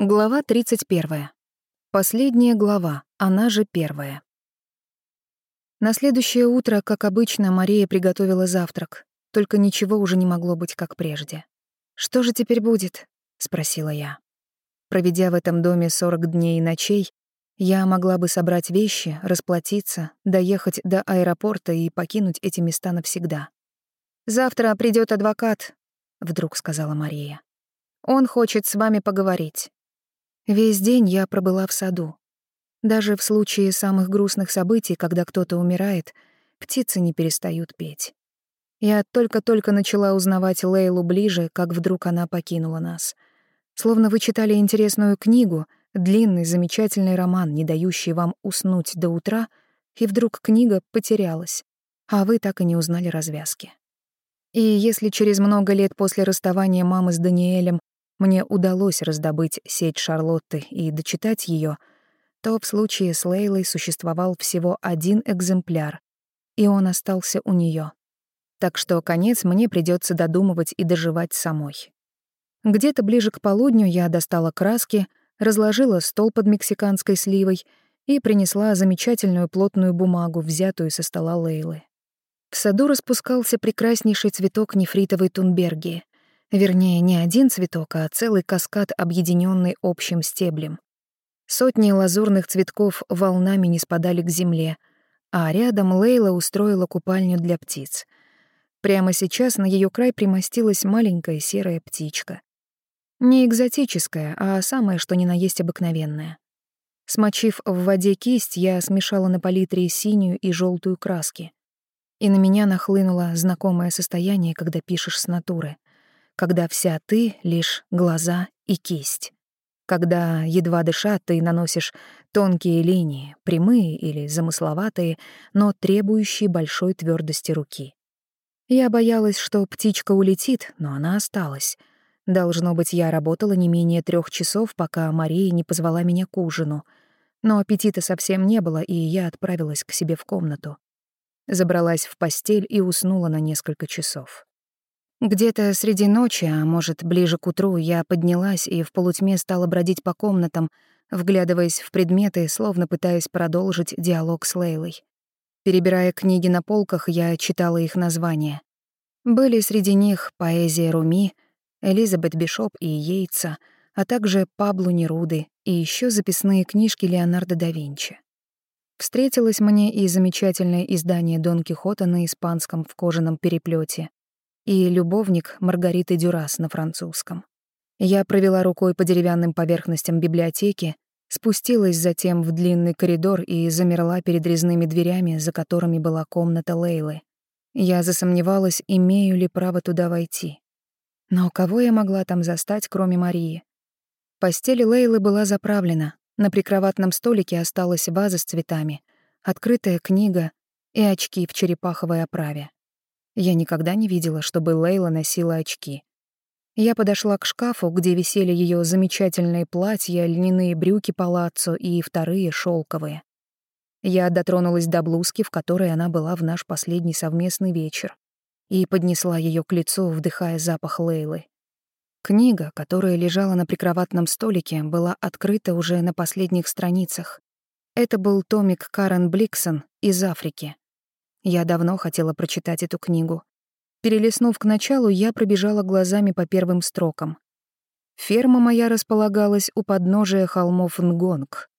Глава 31. Последняя глава, она же первая. На следующее утро, как обычно, Мария приготовила завтрак, только ничего уже не могло быть как прежде. «Что же теперь будет?» — спросила я. Проведя в этом доме 40 дней и ночей, я могла бы собрать вещи, расплатиться, доехать до аэропорта и покинуть эти места навсегда. «Завтра придет адвокат», — вдруг сказала Мария. «Он хочет с вами поговорить». Весь день я пробыла в саду. Даже в случае самых грустных событий, когда кто-то умирает, птицы не перестают петь. Я только-только начала узнавать Лейлу ближе, как вдруг она покинула нас. Словно вы читали интересную книгу, длинный, замечательный роман, не дающий вам уснуть до утра, и вдруг книга потерялась, а вы так и не узнали развязки. И если через много лет после расставания мамы с Даниэлем мне удалось раздобыть сеть Шарлотты и дочитать ее, то в случае с Лейлой существовал всего один экземпляр, и он остался у нее. Так что конец мне придется додумывать и доживать самой. Где-то ближе к полудню я достала краски, разложила стол под мексиканской сливой и принесла замечательную плотную бумагу, взятую со стола Лейлы. В саду распускался прекраснейший цветок нефритовой тунберги, Вернее, не один цветок, а целый каскад, объединенный общим стеблем. Сотни лазурных цветков волнами не спадали к земле, а рядом Лейла устроила купальню для птиц. Прямо сейчас на ее край примостилась маленькая серая птичка. Не экзотическая, а самое что ни на есть обыкновенная. Смочив в воде кисть, я смешала на палитре синюю и желтую краски. И на меня нахлынуло знакомое состояние, когда пишешь с натуры — когда вся ты — лишь глаза и кисть. Когда, едва дыша, ты наносишь тонкие линии, прямые или замысловатые, но требующие большой твердости руки. Я боялась, что птичка улетит, но она осталась. Должно быть, я работала не менее трех часов, пока Мария не позвала меня к ужину. Но аппетита совсем не было, и я отправилась к себе в комнату. Забралась в постель и уснула на несколько часов. Где-то среди ночи, а может, ближе к утру, я поднялась и в полутьме стала бродить по комнатам, вглядываясь в предметы, словно пытаясь продолжить диалог с Лейлой. Перебирая книги на полках, я читала их названия. Были среди них поэзия Руми, Элизабет Бишоп и Йейтса, а также Пабло Неруды и еще записные книжки Леонардо да Винчи. Встретилось мне и замечательное издание Дон Кихота на испанском в кожаном переплете, и любовник Маргариты Дюрас на французском. Я провела рукой по деревянным поверхностям библиотеки, спустилась затем в длинный коридор и замерла перед резными дверями, за которыми была комната Лейлы. Я засомневалась, имею ли право туда войти. Но кого я могла там застать, кроме Марии? Постель Лейлы была заправлена, на прикроватном столике осталась ваза с цветами, открытая книга и очки в черепаховой оправе. Я никогда не видела, чтобы Лейла носила очки. Я подошла к шкафу, где висели ее замечательные платья, льняные брюки палаццо и вторые шелковые. Я дотронулась до блузки, в которой она была в наш последний совместный вечер, и поднесла ее к лицу, вдыхая запах Лейлы. Книга, которая лежала на прикроватном столике, была открыта уже на последних страницах. Это был томик Карен Бликсон из Африки. Я давно хотела прочитать эту книгу. Перелистнув к началу, я пробежала глазами по первым строкам. Ферма моя располагалась у подножия холмов Нгонг.